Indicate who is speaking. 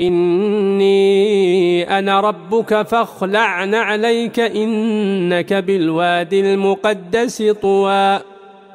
Speaker 1: إني أنا ربك فاخلع عليك إنك بالوادي المقدس طوى.